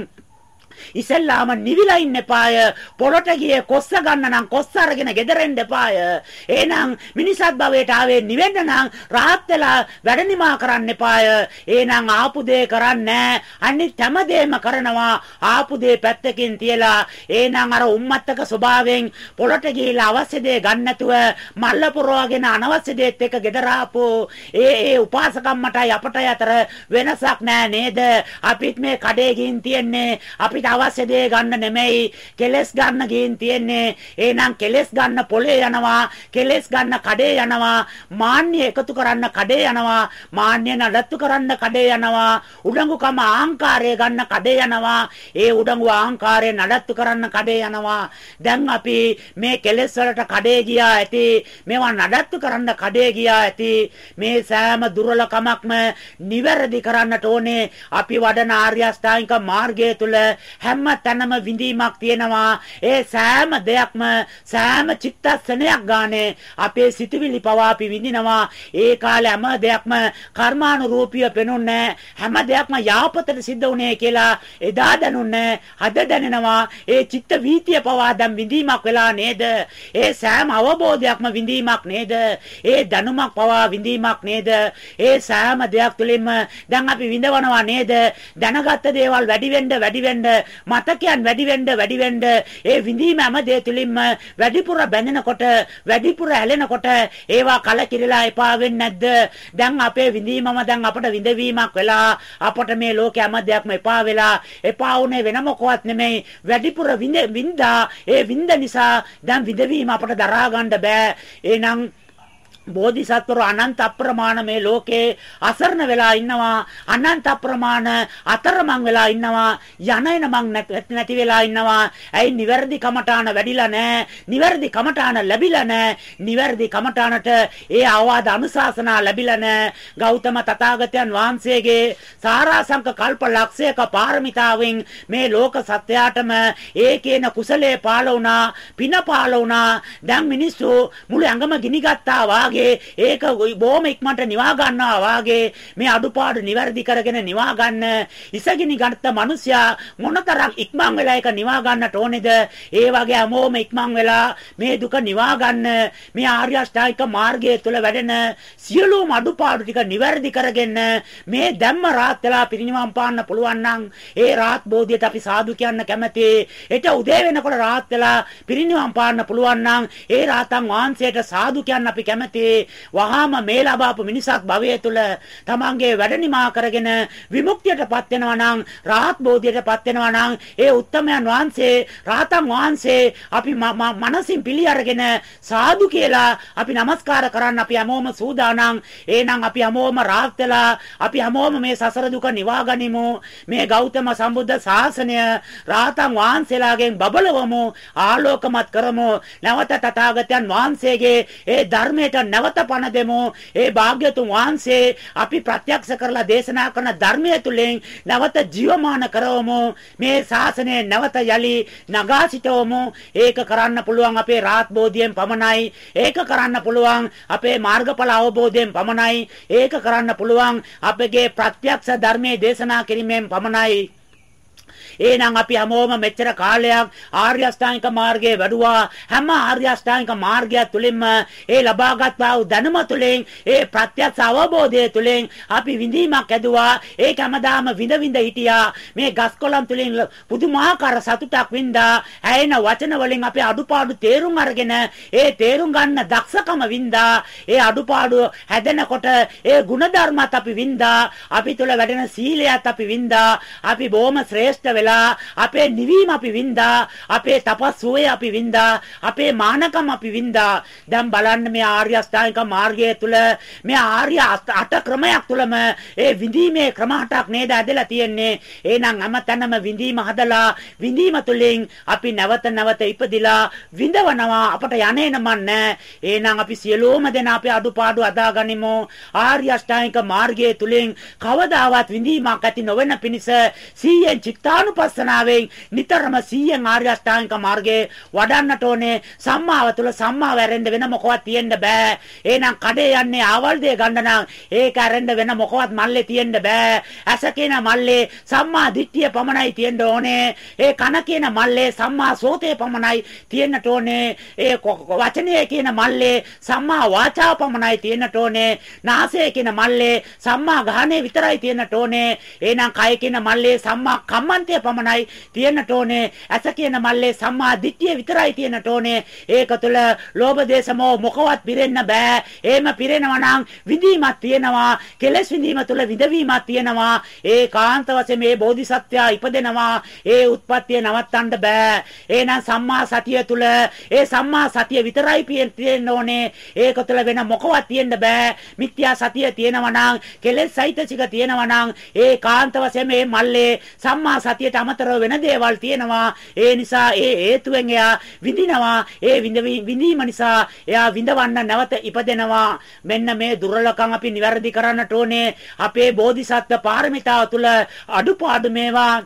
ඉස්සෙල්ලාම නිවිලා ඉන්න එපාය. පොළොට ගියේ කොස්ස ගන්න නම් කොස්ස අරගෙන ගෙදරෙන්න එපාය. එහෙනම් මිනිසත් භවයට ආවේ නිවෙන්න නම් rahat වෙලා වැඩ නිමා කරන්න එපාය. එහෙනම් ආපු දේ කරන්නේ අනිත් හැමදේම කරනවා. ආපු දේ පැත්තකින් තියලා එහෙනම් අර උම්මත්තක ස්වභාවයෙන් පොළොට ගිහිලා අවශ්‍ය දේ ගන්න නැතුව මල්ල පුරවගෙන අනවශ්‍ය දේත් එක්ක ගෙදර ආපු ඒ ඒ උපාසකම්මටයි අපටයි අතර වෙනසක් නෑ නේද? අපිත් මේ කඩේ ගින් තියන්නේ අපිට අවශ්‍ය දේ ගන්න නෙමෙයි. කෙලස් ගන්න ගින් තියෙන්නේ එහෙනම් කෙලස් ගන්න පොලේ යනවා කෙලස් ගන්න කඩේ යනවා මාන්නය එකතු කරන්න කඩේ යනවා මාන්නය නඩත්තු කරන්න කඩේ යනවා උඩඟුකම ආහංකාරය ගන්න කඩේ යනවා ඒ උඩඟු ආහංකාරය නඩත්තු කරන්න කඩේ යනවා. දැන් අපි මේ කෙලස් වලට කඩේ ගියා ඇති මේවා නඩත්තු කරන්න කඩේ ගියා ඇති මේ සෑම දුර්වලකමක්ම නිවැරදි කරන්නට ඕනේ. අපි වඩන ආර්ය අෂ්ටාංගික මාර්ගය තුල හැම තැනම විඳීමක් තියෙනවා. ඒ සෑම දෙයක්ම සෑම චිත්තස්සනයක් ගානේ අපේ සිතුවිලි පවා අපි විඳිනවා. ඒ කාලේ හැම දෙයක්ම කර්මානුරූපීව පෙනුන්නේ හැම දෙයක්ම යාපතට සිද්ධ වුණේ කියලා එදා දැනුන්නේ අද දැනෙනවා. ඒ චිත්ත වීතිය පවා දැන් විඳීමක් වෙලා නේද? ඒ සෑම අවබෝධයක්ම විඳීමක් නේද? ඒ දැනුමක් පවා විඳීමක් නේද? ඒ සෑම දෙයක් තුළින්ම දැන් අපි විඳවනවා නේද? දැනගත්ත දේවල් වැඩි වෙන්න වැඩි වෙන්න මතකයන් වැඩි වෙන්න වැඩි වෙන්න. ඒ විඳීම හැම දේ තුලින්ම වැඩිපුර බැඳෙනකොට වැඩිපුර ඇලෙනකොට ඒවා කලකිරලා එපා වෙන්නේ නැද්ද? දැන් අපේ විඳීමම දැන් අපට විඳවීමක් වෙලා අපට මේ ලෝකේ හැම දෙයක්ම එපා වෙලා එපා උනේ වෙන මොකවත් නෙමෙයි. වැඩිපුර විඳා ඒ විඳ නිසා දැන් විඳවීම අපට දරා ගන්න බෑ. එහෙනම් බෝධිසත්වරු අනන්ත අප්‍රමාණ මේ ලෝකේ අසරණ වෙලා ඉන්නවා. අනන්ත අප්‍රමාණ අතරමං වෙලා ඉන්නවා. යන එන මං නැති වෙලා ඉන්නවා. ඇයි නිවැරදි කමඨාන වැඩිලා නැහැ? නිවැරදි කමඨාන ලැබිලා නැහැ. නිවැරදි කමඨානට ඒ ආවාද අනුශාසනා ලැබිලා නැහැ. ගෞතම තථාගතයන් වහන්සේගේ සාරාංශක කල්ප ලක්ෂයක පාරමිතාවෙන් මේ ලෝක සත්‍යයටම ඒකේන කුසලයේ පාල වුණා පින පාල වුණා. දැන් මිනිස්සු මුළු ඇඟම ගිනිගත්තා වාගේ වාගේ ඒක බොහොම ඉක්මනට නිවා ගන්නවා වාගේ මේ අඩුපාඩු නිවැරදි කරගෙන නිවා ගන්න. ඉසගිනි ගත්ත මිනිසයා මොනතරම් ඉක්මන් වෙලා ඒක නිවා ගන්නට ඕනේද? ඒ වගේ හැමෝම ඉක්මන් වෙලා මේ දුක නිවා ගන්න මේ ආර්ය අෂ්ටාංගික මාර්ගය තුළ වැඩෙන සියලුම අඩුපාඩු ටික නිවැරදි කරගෙන මේ ධම්ම රාත් වෙලා පිරිනිවන් පාන්න පුළුවන් නම් ඒ රාත් බෝධියට අපි සාදු කියන්න කැමතියි ඒට උදේ වෙනකොට රාත් වෙලා පිරිනිවන් පාන්න පුළුවන් නම් ඒ රාතන් වහන්සේට සාදු කියන්න අපි කැමතියි පස්සේ වහාම මේ ලබාපු මිනිසක් භවය තුල තමන්ගේ වැඩනිමා කරගෙන විමුක්තියටපත් වෙනවා නම් රාහත් බෝධියටපත් වෙනවා නම් ඒ උත්තමයන් වහන්සේ රාතන් වහන්සේ අපි මනසින් පිළි අරගෙන සාදු කියලා අපි নমස්කාර කරන්න අපි හැමෝම සූදානම්. එහෙනම් අපි හැමෝම රාහත් වෙලා අපි හැමෝම මේ සසර දුක නිවා ගනිමු. මේ ගෞතම සම්බුද්ධ ශාසනය රාතන් වහන්සේලාගෙන් බබලවමු ආලෝකමත් කරමු. නැවත තථාගතයන් වහන්සේගේ ඒ ධර්මයට නැවත පණ දෙමු ඒ භාග්‍යතුන් වහන්සේ අපි ප්‍රත්‍යක්ෂ කරලා දේශනා කරන ධර්මය තුළින් නැවත ජීවමාන කරවමු. මේ ශාසනය නැවත යලි නගා සිටවමු ඒක කරන්න පුළුවන් අපේ රාත් බෝධියෙන් පමණයි. ඒක කරන්න පුළුවන් අපේ මාර්ගඵල අවබෝධයෙන් පමණයි. ඒක කරන්න පුළුවන් අපගේ ප්‍රත්‍යක්ෂ ධර්මයේ දේශනා කිරීමෙන් පමණයි. එහෙනම් අපි හැමෝම මෙච්චර කාලයක් ආර්ය අෂ්ටාංගික මාර්ගයේ වැඩුවා. හැම ආර්ය අෂ්ටාංගික මාර්ගය තුළින්ම ඒ ලබාගත්තා වූ දැනුම තුළින් ඒ ප්‍රත්‍යක්ෂ අවබෝධය තුළින් අපි විඳීමක් ඇදුවා ඒක හැමදාම විඳ විඳ හිටියා. මේ ගස්කොළන් තුළින් පුදුමාකාර සතුටක් වින්දා. ඇයෙන වචන වලින් අපි අඩුපාඩු තේරුම් අරගෙන ඒ තේරුම් ගන්න දක්ෂකම වින්දා. ඒ අඩුපාඩු හැදෙනකොට ඒ ಗುಣධර්මත් අපි වින්දා. අපි තුළ වැඩෙන සීලයත් අපි වින්දා. අපි බොහොම ශ්‍රේ ශ්‍රේෂ්ඨ වෙලා අපේ නිවීම අපි වින්දා අපේ තපස් සුවේ අපි වින්දා අපේ මානකම් අපි වින්දා. දැන් බලන්න මේ ආර්ය අෂ්ටාංගික මාර්ගය තුල මේ ආර්ය අට ක්‍රමයක් තුලම ඒ විඳීමේ ක්‍රම හටක් නේද ඇදලා තියෙන්නේ. එහෙනම් හැමතැනම විඳීම හදලා විඳීම තුලින් අපි නැවත නැවත ඉපදිලා විඳවනවා අපට යන්නේ නමන්නේ එහෙනම් අපි සියලුම දෙනා අපේ අඩුපාඩු අදාගනිමු. ආර්ය අෂ්ටාංගික මාර්ගයේ තුලින් කවදාවත් විඳීමක් ඇති නොවන පිණිස සීයෙන් චිත්තානු චිත්තානුපස්සනාවෙන් නිතරම 100න් ආර්ය අෂ්ටාංගික මාර්ගයේ වඩන්නට ඕනේ. සම්මාව තුළ සම්මාව ඇරෙන්න වෙන මොකවත් තියෙන්න බෑ. එහෙනම් කඩේ යන්නේ ආවල් දෙය ගන්න නම් ඒක ඇරෙන්න වෙන මොකවත් මල්ලේ තියෙන්න බෑ. ඇස කියන මල්ලේ සම්මා දිට්ඨිය පමණයි තියෙන්න ඕනේ. ඒ කන කියන මල්ලේ සම්මා සෝතේ පමණයි තියෙන්නට ඕනේ. ඒ වචනය කියන මල්ලේ සම්මා වාචා පමණයි තියෙන්නට ඕනේ. නාසය කියන මල්ලේ සම්මා ගාහනේ විතරයි තියෙන්නට ඕනේ. එහෙනම් කය කියන මල්ලේ සම්මා කම්මන්තය පමණයි තියෙන්නට ඕනේ. ඇස කියන මල්ලේ සම්මා දිට්ඨිය විතරයි තියෙන්නට ඕනේ. ඒක තුළ ලෝභ දේශ මොහ මොකවත් පිරෙන්න බෑ. එහෙම පිරෙනවා නම් විඳීමක් තියෙනවා. කෙලෙස් විඳීම තුළ විඳවීමක් තියෙනවා. ඒ කාන්ත වශයෙන් මේ බෝධිසත්වයා ඉපදෙනවා. ඒ උත්පත්තිය නවත්තන්න බෑ. එහෙනම් සම්මා සතිය තුළ ඒ සම්මා සතිය විතරයි තියෙන්න ඕනේ. ඒක තුළ වෙන මොකවත් තියෙන්න බෑ. මිත්‍යා සතිය තියෙනවා නම් කෙලෙස් සහිතසික තියෙනවා නම් ඒ කාන්ත වශයෙන් මේ මල්ලේ සම්මා සතියට අමතරව වෙන දේවල් තියෙනවා. ඒ නිසා ඒ හේතුවෙන් එයා විඳිනවා. ඒ විඳීම නිසා එයා විඳවන්න නැවත ඉපදෙනවා. මෙන්න මේ දුර්වලකම් අපි નિවැරදි කරන්නට ඕනේ. අපේ බෝධිසත්ව පාරමිතාව තුළ අඩුපාඩු මේවා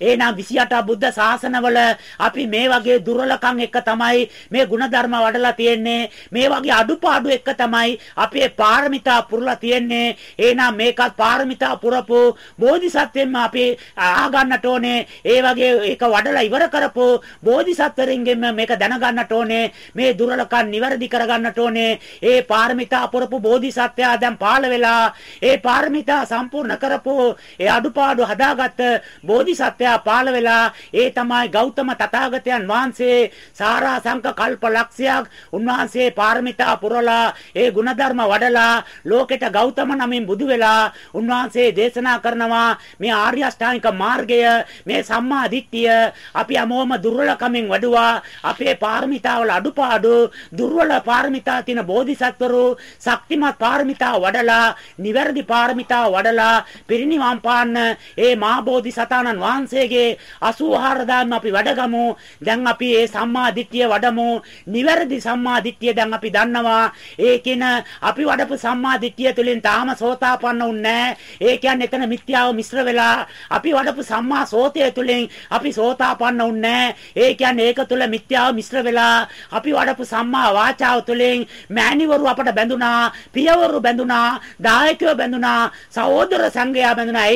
එහෙනම් 28 බුද්ධ ශාසනවල අපි මේ වගේ දුර්වලකම් එක තමයි මේ ಗುಣධර්ම වඩලා තියෙන්නේ. මේ වගේ අඩුපාඩු එක තමයි අපේ පාරමිතා පුරලා තියෙන්නේ. එහෙනම් මේකත් පාරමිතා පුරපු බෝධිසත්වෙන්ම අපි ආගන්නට ඕනේ. ඒ වගේ ඒක වඩලා ඉවර කරපු බෝධිසත්වරින්ගෙන් මේක දැනගන්නට ඕනේ. මේ දුර්වලකම් නිවැරදි කරගන්නට ඕනේ. ඒ පාරමිතා පුරපු බෝධිසත්වයා දැන් පාළ වෙලා ඒ පාරමිතා සම්පූර්ණ කරපු ඒ අඩුපාඩු හදාගත්ත බෝධිසත්වයා පුරුෂයා පාළ වෙලා ඒ තමයි ගෞතම තථාගතයන් වහන්සේ සාරා සංක කල්ප ලක්ෂයක් උන්වහන්සේ පාරමිතා පුරලා ඒ ಗುಣධර්ම වඩලා ලෝකෙට ගෞතම නමින් බුදු වෙලා උන්වහන්සේ දේශනා කරනවා මේ ආර්ය අෂ්ටාංගික මාර්ගය මේ සම්මා දිට්ඨිය. අපි හැමෝම දුර්වලකමින් වඩුවා. අපේ පාරමිතාවල අඩුපාඩු දුර්වල පාරමිතා තියෙන බෝධිසත්වරු ශක්තිමත් පාරමිතා වඩලා නිවැරදි පාරමිතා වඩලා පිරිනිවන් පාන්න ඒ මා බෝධිසතාණන් වහන්සේ වහන්සේගේ 84000ම අපි වැඩගමු. දැන් අපි මේ සම්මා දිට්ඨිය වඩමු. නිවැරදි සම්මා දිට්ඨිය දැන් අපි දන්නවා. ඒකින අපි වඩපු සම්මා දිට්ඨිය තුලින් තාම සෝතාපන්න වුන්නේ ඒ කියන්නේ එතන මිත්‍යාව මිශ්‍ර වෙලා අපි වඩපු සම්මා සෝතය තුලින් අපි සෝතාපන්න වුන්නේ ඒ කියන්නේ ඒක තුල මිත්‍යාව මිශ්‍ර වෙලා අපි වඩපු සම්මා වාචාව තුලින් මෑණිවරු අපට බැඳුනා, පියවරු බැඳුනා, දායකයෝ බැඳුනා, සහෝදර සංඝයා බැඳුනා.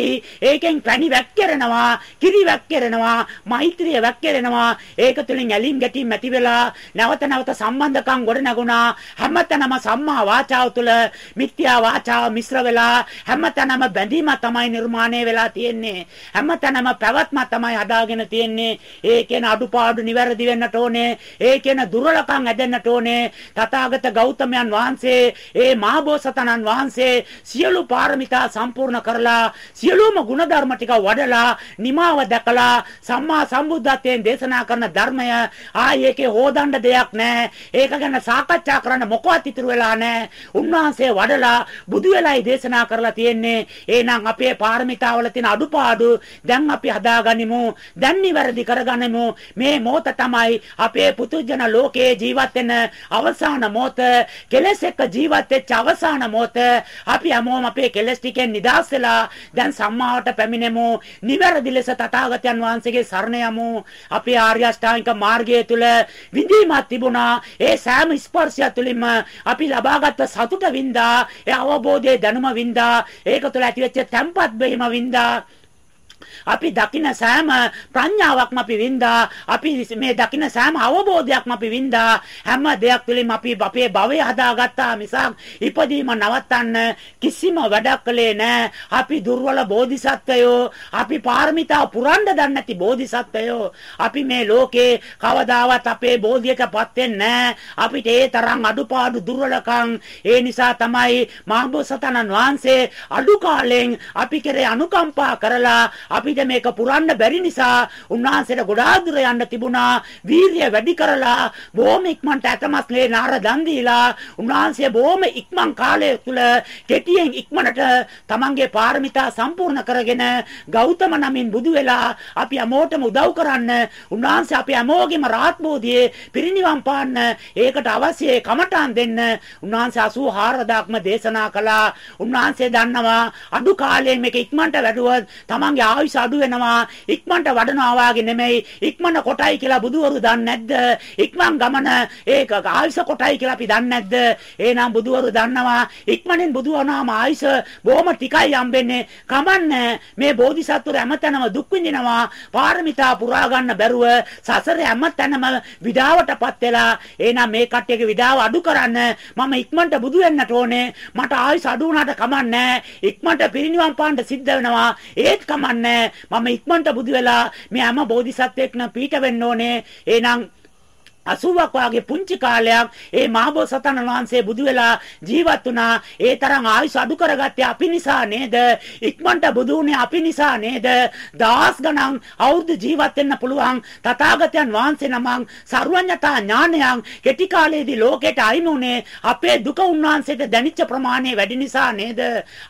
ඒකෙන් පැණි වැක්කිරෙනවා. හිරි වැක්කිරෙනවා, මෛත්‍රිය වැක්කිරෙනවා. ඒක තුලින් ඇලීම් ගැටීම් ඇති වෙලා නැවත නැවත සම්බන්ධකම් ගොඩ නැගුණා. හැමතැනම සම්මා වාචාව තුළ මිත්‍යා වාචාව මිශ්‍ර වෙලා හැමතැනම බැඳීම තමයි නිර්මාණය වෙලා තියෙන්නේ. හැමතැනම පැවැත්ම තමයි හදාගෙන තියෙන්නේ. ඒ කියන අඩුපාඩු නිවැරදි වෙන්නට ඕනේ. ඒ කියන දුර්වලකම් ඇදෙන්නට ඕනේ. තථාගත ගෞතමයන් වහන්සේ ඒ මහබෝසතනන් වහන්සේ සියලු පාරමිතා සම්පූර්ණ කරලා සියලුම ගුණධර්ම ටික වඩලා නිමාව දැකලා සම්මා සම්බුද්ධත්වයෙන් දේශනා කරන ධර්මය ආයේකේ හොදන්න දෙයක් නැහැ. ඒක ගැන සාකච්ඡා කරන්න මොකවත් ඉතුරු වෙලා නැහැ. උන්වහන්සේ වඩලා බුදු වෙලයි දේශනා කරලා තියෙන්නේ. එහෙනම් අපේ පාරමිතාවල තියෙන අඩුපාඩු දැන් අපි හදාගනිමු. දැන් නිවැරදි කරගනිමු. මේ මොහොත තමයි අපේ පුදුජන ලෝකයේ ජීවත් වෙන අවසාන මොහොත. කෙලෙස් එක්ක ජීවත් වෙච්ච අවසාන මොහොත. අපි හැමෝම අපේ කෙලෙස් ටිකෙන් නිදහස් වෙලා දැන් සම්මාවට පැමිණෙමු. නිවැරදි ලෙස තථාගතයන් වහන්සේගේ සරණ යමු. අපේ ආර්ය අෂ්ටාංගික මාර්ගය තුල විඳීමක් තිබුණා. ඒ සෑම ස්පර්ශය තුළින්ම අපි ලබාගත් සතුට වින්දා, ඒ අවබෝධයේ දැනුම වින්දා, ඒක තුළ ඇතිවෙච්ච තැම්පත් වීම වින්දා අපි දකින සෑම ප්‍රඥාවක්ම අපි වින්දා. අපි මේ දකින සෑම අවබෝධයක්ම අපි වින්දා. හැම දෙයක් තුළින්ම අපි අපේ භවය හදාගත්තා මිසක් ඉපදීම නවත්තන්න කිසිම වැඩක් කළේ නැහැ. අපි දුර්වල බෝධිසත්වයෝ, අපි පාරමිතා පුරන්න දන්නේ නැති බෝධිසත්වයෝ. අපි මේ ලෝකේ කවදාවත් අපේ බෝධියටපත් වෙන්නේ නැහැ. අපිට ඒ තරම් අඩුපාඩු දුර්වලකම් ඒ නිසා තමයි මහබෝසතනන් වහන්සේ අඩු කාලෙන් අපි කෙරේ අනුකම්පා කරලා අපිට මේක පුරන්න බැරි නිසා උන්වහන්සේට ගොඩාක් දුර යන්න තිබුණා. වීරිය වැඩි කරලා බොහොම ඉක්මනට ඇතමස්ලේ නාර දන් දීලා උන්වහන්සේ බොහොම ඉක්මන් කාලය තුල කෙටියෙන් ඉක්මනට තමන්ගේ පාරමිතා සම්පූර්ණ කරගෙන ගෞතම නමින් බුදු වෙලා අපි හැමෝටම උදව් කරන්න උන්වහන්සේ අපි හැමෝගෙම රාත් බෝධියේ පිරිනිවන් පාන්න ඒකට අවශ්‍ය කමඨාන් දෙන්න උන්වහන්සේ 84000ක්ම දේශනා කළා උන්වහන්සේ දන්නවා අඩු කාලයෙන් මේක ඉක්මනට වැඩුවොත් තමන්ගේ ආයුෂ අඩු වෙනවා. ඉක්මනට වඩනවා වාගේ නෙමෙයි. ඉක්මන කොටයි කියලා බුදුවරු දන්නේ නැද්ද? ඉක්මන් ගමන ඒක ආයුෂ කොටයි කියලා අපි දන්නේ නැද්ද? එහෙනම් බුදුවරු දන්නවා ඉක්මනින් බුදු වුණාම ආයුෂ බොහොම ටිකයි හම්බෙන්නේ. කමන්නේ මේ බෝධිසත්වර හැමතැනම දුක් විඳිනවා. පාරමිතා පුරා ගන්න බැරුව සසරේ හැමතැනම විඩාවටපත් වෙලා එහෙනම් මේ කට්ටියගේ විඩාව අඩු කරන්න මම ඉක්මනට බුදු වෙන්නට ඕනේ. මට ආයුෂ අඩු වුණාට කමන්නේ. ඉක්මනට පිරිනිවන් පාන්න සිද්ධ වෙනවා. ඒත් කමන්නේ. මම ඉක්මනට බුදු වෙලා මේ හැම බෝධිසත්වෙක්න පීඨ වෙන්න ඕනේ. එහෙනම් 80ක් වාගේ පුංචි කාලයක් ඒ මහබෝසතන වහන්සේ බුදු වෙලා ජීවත් වුණා. ඒ තරම් ආයුෂ අඩු කරගත්තේ අපි නිසා නේද? ඉක්මනට බුදු වුණේ අපි නිසා නේද? දහස් ගණන් අවුරුදු ජීවත් වෙන්න පුළුවන් තථාගතයන් වහන්සේ නමක් සර්වඥතා ඥානයන් කෙටි කාලයේදී ලෝකෙට අයිමුනේ අපේ දුක උන්වහන්සේට දැනිච්ච ප්‍රමාණය වැඩි නිසා නේද?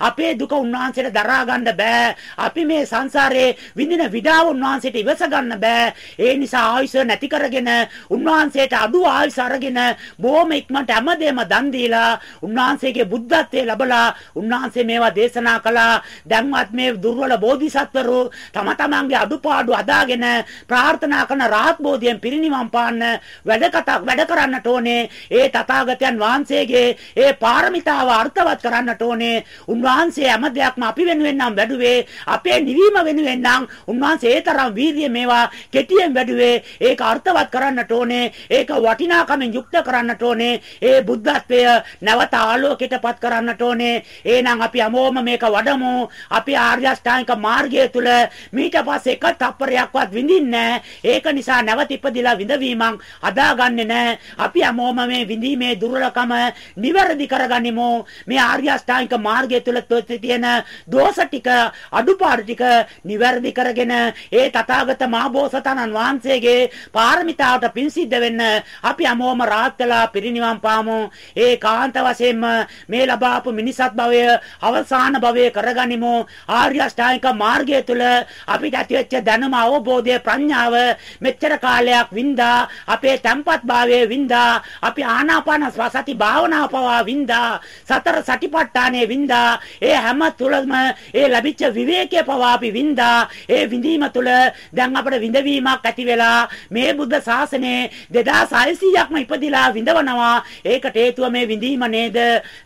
අපේ දුක උන්වහන්සේට දරා ගන්න බෑ. අපි මේ සංසාරේ විඳින විඩාව උන්වහන්සේට ඉවස ගන්න බෑ. ඒ නිසා ආයුෂ නැති කරගෙන උන්වහන්සේ උන්වහන්සේට අඩු ආයුෂ අරගෙන බොහොම ඉක්මනට හැමදේම දන් දීලා උන්වහන්සේගේ බුද්ධත්වයේ ලැබලා උන්වහන්සේ මේවා දේශනා කළා. දැන්වත් මේ දුර්වල බෝධිසත්වරු තම තමන්ගේ අඩුපාඩු අදාගෙන ප්‍රාර්ථනා කරන රාහත් බෝධියෙන් පිරිනිවන් පාන්න වැඩ කතා වැඩ කරන්නට ඕනේ. ඒ තථාගතයන් වහන්සේගේ ඒ පාරමිතාව අර්ථවත් කරන්නට ඕනේ. උන්වහන්සේ හැම දෙයක්ම අපි වෙනුවෙන් නම් වැඩුවේ අපේ නිවීම වෙනුවෙන් නම් උන්වහන්සේ ඒ තරම් වීර්යය මේවා කෙටියෙන් වැඩුවේ. ඒක අර්ථවත් කරන්නට ඕනේ. ඒක වටිනාකමින් යුක්ත කරන්නට ඕනේ. ඒ බුද්ධත්වය නැවත ආලෝකයටපත් කරන්නට ඕනේ. එහෙනම් අපි හැමෝම මේක වඩමු. අපි ආර්ය අෂ්ටාංගික මාර්ගය තුල මීට පස්සේ එක තප්පරයක්වත් විඳින්නේ ඒක නිසා නැවත ඉපදිලා විඳවීමක් අදාගන්නේ නැහැ. අපි හැමෝම මේ විඳීමේ දුර්වලකම නිවැරදි කරගනිමු. මේ ආර්ය අෂ්ටාංගික මාර්ගය තුල තියෙන දෝෂ ටික අඩුපාඩු ටික නිවැරදි කරගෙන ඒ තථාගත මහබෝසතාණන් වහන්සේගේ පාරමිතාවට පින් සිද්ධ වෙන්න අපි හැමෝම රාහත් වෙලා පිරිනිවන් පාමු. ඒ කාන්ත වශයෙන්ම මේ ලබාපු මිනිසත් භවය අවසාන භවය කරගනිමු. ආර්ය අෂ්ටාංගික මාර්ගය තුල අපිට ඇතිවෙච්ච දැනුම අවබෝධය ප්‍රඥාව මෙච්චර කාලයක් වින්දා අපේ තැම්පත් භාවයේ වින්දා අපි ආනාපාන සති භාවනාව පවා වින්දා සතර සටිපට්ඨානයේ වින්දා ඒ හැම තුලම ඒ ලැබිච්ච විවේකයේ පවා අපි වින්දා ඒ විඳීම තුල දැන් අපිට විඳවීමක් ඇති වෙලා මේ බුද්ධ ශාසනයේ 2600ක්ම ඉපදිලා විඳවනවා. ඒකට හේතුව මේ විඳීම නේද?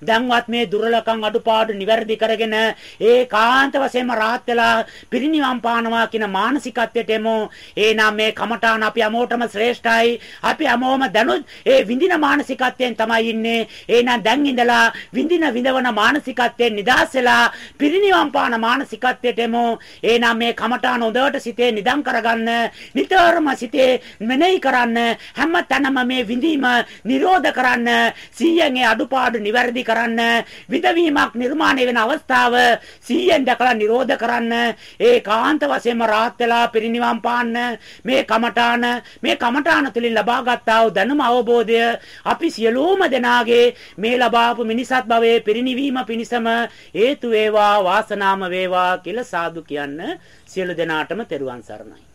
දැන්වත් මේ දුර්ලකම් අඩුපාඩු නිවැරදි කරගෙන ඒකාන්ත වශයෙන්ම rahat වෙලා පිරිනිවන් පානවා කියන මානසිකත්වයට එමු. එහෙනම් මේ කමඨාන අපි හැමෝටම ශ්‍රේෂ්ඨයි. අපි හැමෝම දැනුත් ඒ විඳින මානසිකත්වයෙන් තමයි ඉන්නේ. එහෙනම් දැන් ඉඳලා විඳින විඳවන මානසිකත්වයෙන් නිදහස් වෙලා පිරිනිවන් පාන මානසිකත්වයට එමු. එහෙනම් මේ කමඨාන හොඳට සිතේ නිදම් කරගන්න. නිතරම සිතේ මෙනෙහි කරන්න. හැම තැනම මේ විඳීම නිරෝධ කරන්න. සීයෙන් ඒ අඩුපාඩු නිවැරදි කරන්න. විඳවීමක් නිර්මාණය වෙන අවස්ථාව සීයෙන් දැකලා නිරෝධ කරන්න. ඒකාන්ත වශයෙන්ම රාහත් වෙලා පිරිනිවන් පාන්න. මේ කමඨාන මේ කමඨාන තුලින් ලබාගත් ආ දැනුම අවබෝධය අපි සියලුම දෙනාගේ මේ ලබාපු මිනිසත් භවයේ පිරිනිවීම පිණිසම හේතු වේවා වාසනාම වේවා කියලා සාදු කියන්න සියලු දෙනාටම තෙරුවන් සරණයි